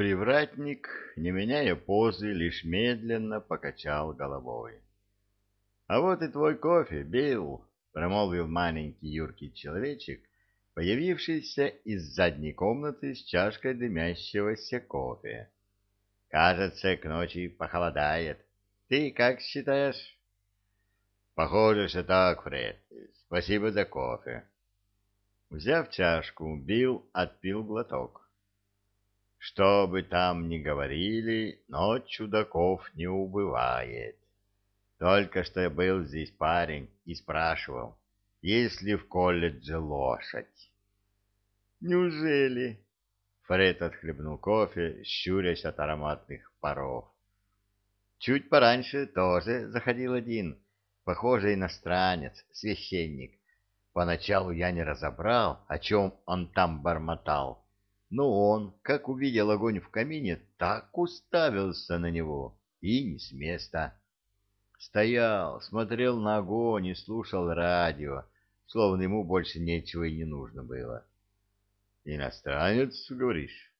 Привратник, не меняя позы, лишь медленно покачал головой. — А вот и твой кофе, Билл, — промолвил маленький юркий человечек, появившийся из задней комнаты с чашкой дымящегося кофе. — Кажется, к ночи похолодает. Ты как считаешь? — Похоже, что так, Фред. Спасибо за кофе. Взяв чашку, Билл отпил глоток. Что бы там ни говорили, но чудаков не убывает. Только что был здесь парень и спрашивал, есть ли в колледже лошадь. Неужели? Фред отхлебнул кофе, щурясь от ароматных паров. Чуть пораньше тоже заходил один, похожий иностранец, священник. Поначалу я не разобрал, о чем он там бормотал, но он, как увидел огонь в камине, так уставился на него и не с места. Стоял, смотрел на огонь и слушал радио, словно ему больше нечего и не нужно было. «Иностранец, говоришь?»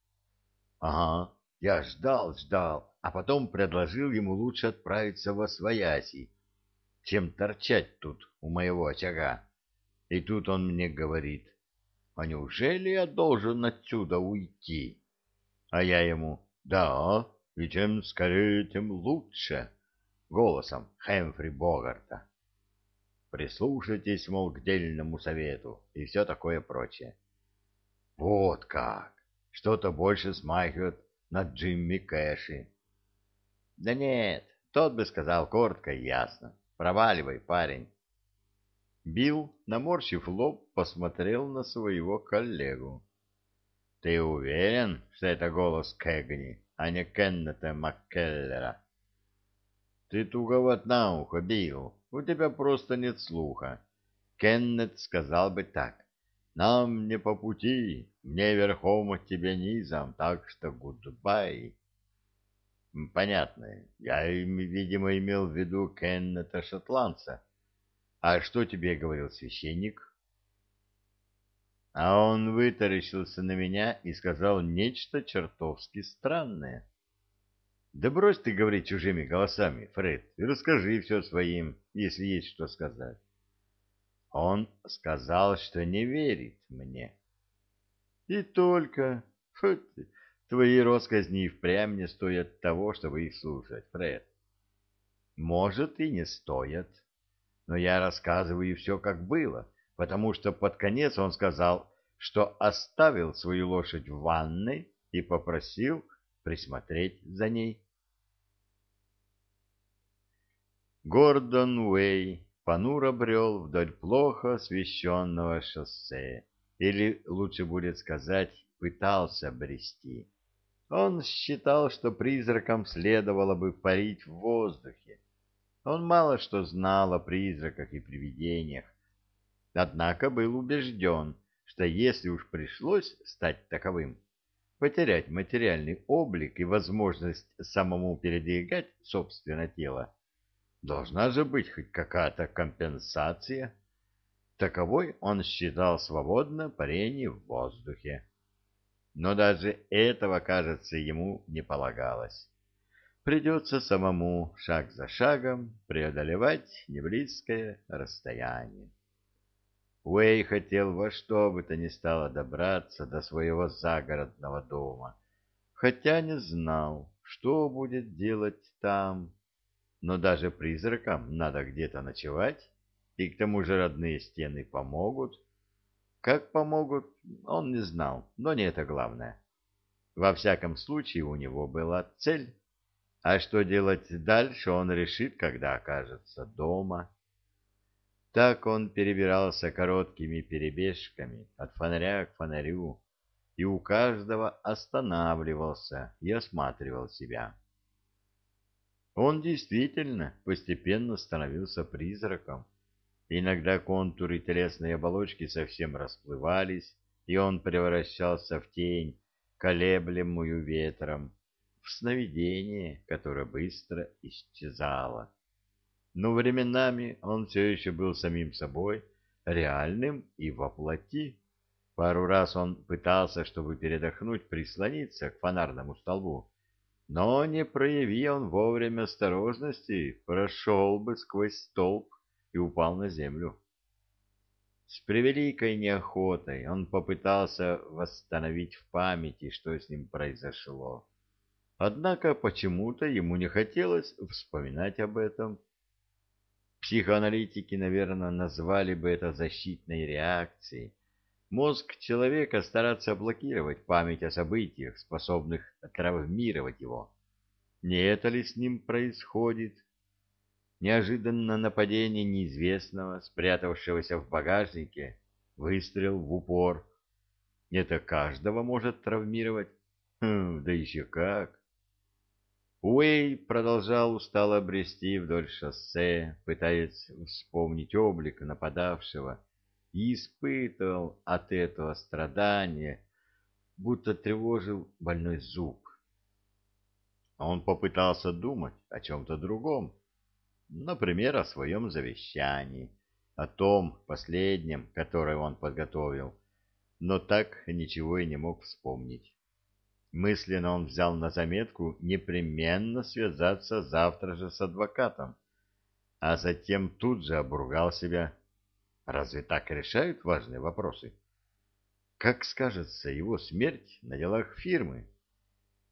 «Ага, я ждал, ждал, а потом предложил ему лучше отправиться во Свояси, чем торчать тут у моего очага. И тут он мне говорит, а неужели я должен отсюда уйти? А я ему, да, и чем скорее, тем лучше, голосом Хэмфри Богарта. Прислушайтесь, мол, к дельному совету и все такое прочее. Вот как! Что-то больше смахивает на Джимми Кэши. Да нет, тот бы сказал коротко и ясно. Проваливай, парень. Билл, наморщив лоб, посмотрел на своего коллегу. — Ты уверен, что это голос Кэгни, а не Кеннета Маккеллера? — Ты туговат на ухо, Билл, у тебя просто нет слуха. Кеннет сказал бы так. Нам не по пути, мне верхом от тебя низом, так что goodbye. Понятно. Я, видимо, имел в виду Кеннета Шотландца. А что тебе говорил священник? А он вытаращился на меня и сказал нечто чертовски странное. Да брось ты говорить чужими голосами, Фред, и расскажи все своим, если есть что сказать. Он сказал, что не верит мне. И только... Фу ты, твои росказни впрямь не стоят того, чтобы их слушать, Фред. Может, и не стоят но я рассказываю все, как было, потому что под конец он сказал, что оставил свою лошадь в ванной и попросил присмотреть за ней. Гордон Уэй понуро брел вдоль плохо освещенного шоссе, или, лучше будет сказать, пытался брести. Он считал, что призракам следовало бы парить в воздухе, он мало что знал о призраках и привидениях, однако был убежден, что если уж пришлось стать таковым, потерять материальный облик и возможность самому передвигать собственное тело, должна же быть хоть какая-то компенсация. Таковой он считал свободно парение в воздухе. Но даже этого, кажется, ему не полагалось придется самому шаг за шагом преодолевать неблизкое расстояние. Уэй хотел во что бы то ни стало добраться до своего загородного дома, хотя не знал, что будет делать там. Но даже призракам надо где-то ночевать, и к тому же родные стены помогут. Как помогут, он не знал, но не это главное. Во всяком случае, у него была цель а что делать дальше, он решит, когда окажется дома. Так он перебирался короткими перебежками от фонаря к фонарю, и у каждого останавливался и осматривал себя. Он действительно постепенно становился призраком. Иногда контуры телесной оболочки совсем расплывались, и он превращался в тень, колеблемую ветром, сновидение, которое быстро исчезало. Но временами он все еще был самим собой, реальным и воплоти, Пару раз он пытался, чтобы передохнуть, прислониться к фонарному столбу, но не прояви он вовремя осторожности, прошел бы сквозь столб и упал на землю. С превеликой неохотой он попытался восстановить в памяти, что с ним произошло. Однако почему-то ему не хотелось вспоминать об этом. Психоаналитики, наверное, назвали бы это защитной реакцией. Мозг человека старается блокировать память о событиях, способных травмировать его. Не это ли с ним происходит? Неожиданно нападение неизвестного, спрятавшегося в багажнике, выстрел в упор. Это каждого может травмировать. Хм, да еще как. Уэй продолжал устало брести вдоль шоссе, пытаясь вспомнить облик нападавшего, и испытывал от этого страдания, будто тревожил больной зуб. Он попытался думать о чем-то другом, например, о своем завещании, о том последнем, которое он подготовил, но так ничего и не мог вспомнить. Мысленно он взял на заметку непременно связаться завтра же с адвокатом, а затем тут же обругал себя. Разве так решают важные вопросы? Как скажется его смерть на делах фирмы?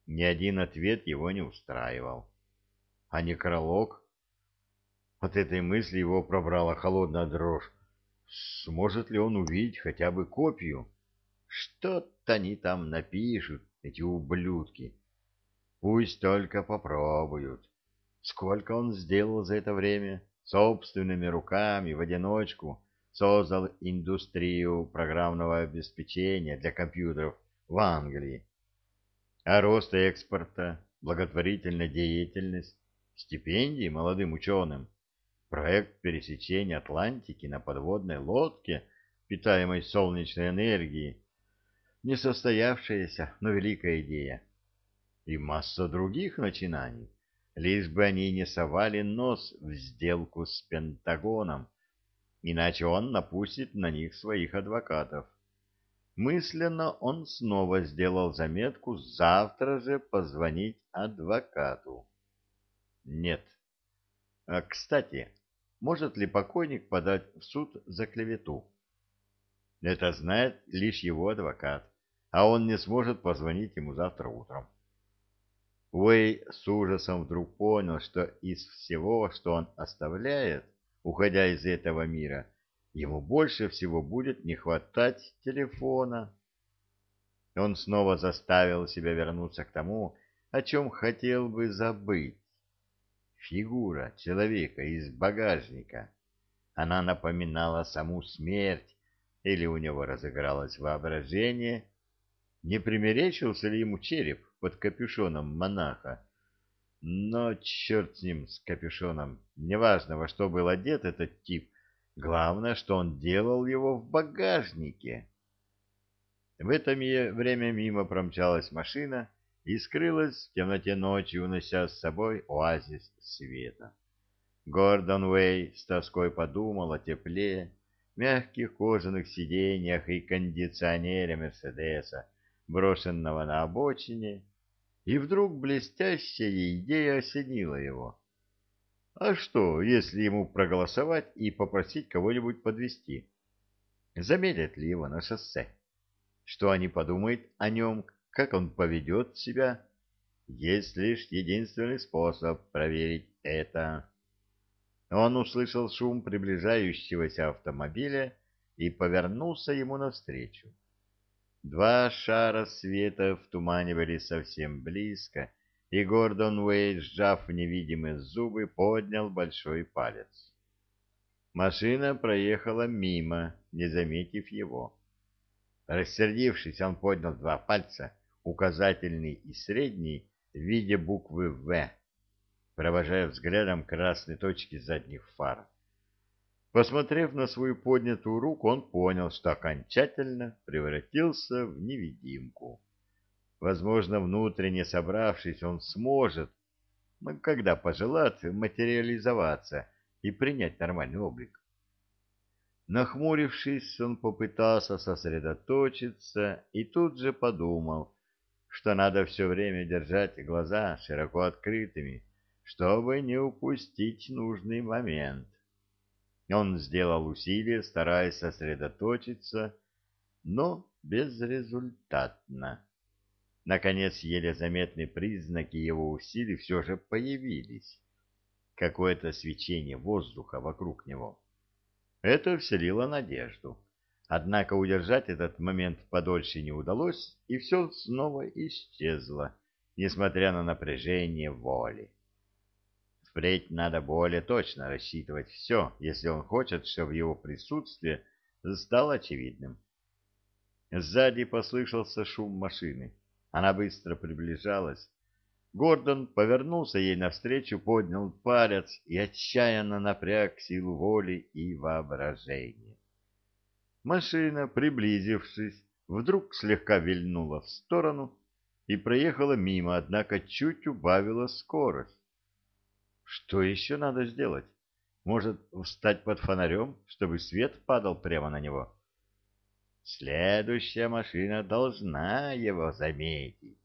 Ни один ответ его не устраивал. А некролог от этой мысли его пробрала холодная дрожь. Сможет ли он увидеть хотя бы копию? Что-то они там напишут, эти ублюдки. Пусть только попробуют. Сколько он сделал за это время? Собственными руками, в одиночку, создал индустрию программного обеспечения для компьютеров в Англии. А рост экспорта, благотворительная деятельность, стипендии молодым ученым – Проект пересечения Атлантики на подводной лодке, питаемой солнечной энергией, несостоявшаяся, но великая идея. И масса других начинаний, лишь бы они не совали нос в сделку с Пентагоном, иначе он напустит на них своих адвокатов. Мысленно он снова сделал заметку завтра же позвонить адвокату. Нет. А, кстати, может ли покойник подать в суд за клевету. Это знает лишь его адвокат, а он не сможет позвонить ему завтра утром. Уэй с ужасом вдруг понял, что из всего, что он оставляет, уходя из этого мира, ему больше всего будет не хватать телефона. Он снова заставил себя вернуться к тому, о чем хотел бы забыть фигура человека из багажника. Она напоминала саму смерть, или у него разыгралось воображение. Не примерещился ли ему череп под капюшоном монаха? Но черт с ним, с капюшоном. Неважно, во что был одет этот тип. Главное, что он делал его в багажнике. В это время мимо промчалась машина, и скрылась в темноте ночи, унося с собой оазис света. Гордон Уэй с тоской подумал о тепле, мягких кожаных сиденьях и кондиционере Мерседеса, брошенного на обочине, и вдруг блестящая идея осенила его. А что, если ему проголосовать и попросить кого-нибудь подвести? Заметят ли его на шоссе? Что они подумают о нем, как он поведет себя, есть лишь единственный способ проверить это. Он услышал шум приближающегося автомобиля и повернулся ему навстречу. Два шара света в тумане были совсем близко, и Гордон Уэйд, сжав невидимые зубы, поднял большой палец. Машина проехала мимо, не заметив его. Рассердившись, он поднял два пальца указательный и средний в виде буквы «В», провожая взглядом красные точки задних фар. Посмотрев на свою поднятую руку, он понял, что окончательно превратился в невидимку. Возможно, внутренне собравшись, он сможет, когда пожелает, материализоваться и принять нормальный облик. Нахмурившись, он попытался сосредоточиться и тут же подумал, что надо все время держать глаза широко открытыми, чтобы не упустить нужный момент. Он сделал усилие, стараясь сосредоточиться, но безрезультатно. Наконец, еле заметные признаки его усилий все же появились. Какое-то свечение воздуха вокруг него. Это вселило надежду. Однако удержать этот момент подольше не удалось, и все снова исчезло, несмотря на напряжение воли. Впредь надо более точно рассчитывать все, если он хочет, чтобы его присутствие стало очевидным. Сзади послышался шум машины. Она быстро приближалась. Гордон повернулся ей навстречу, поднял палец и отчаянно напряг силу воли и воображения. Машина, приблизившись, вдруг слегка вильнула в сторону и проехала мимо, однако чуть убавила скорость. Что еще надо сделать? Может, встать под фонарем, чтобы свет падал прямо на него? Следующая машина должна его заметить.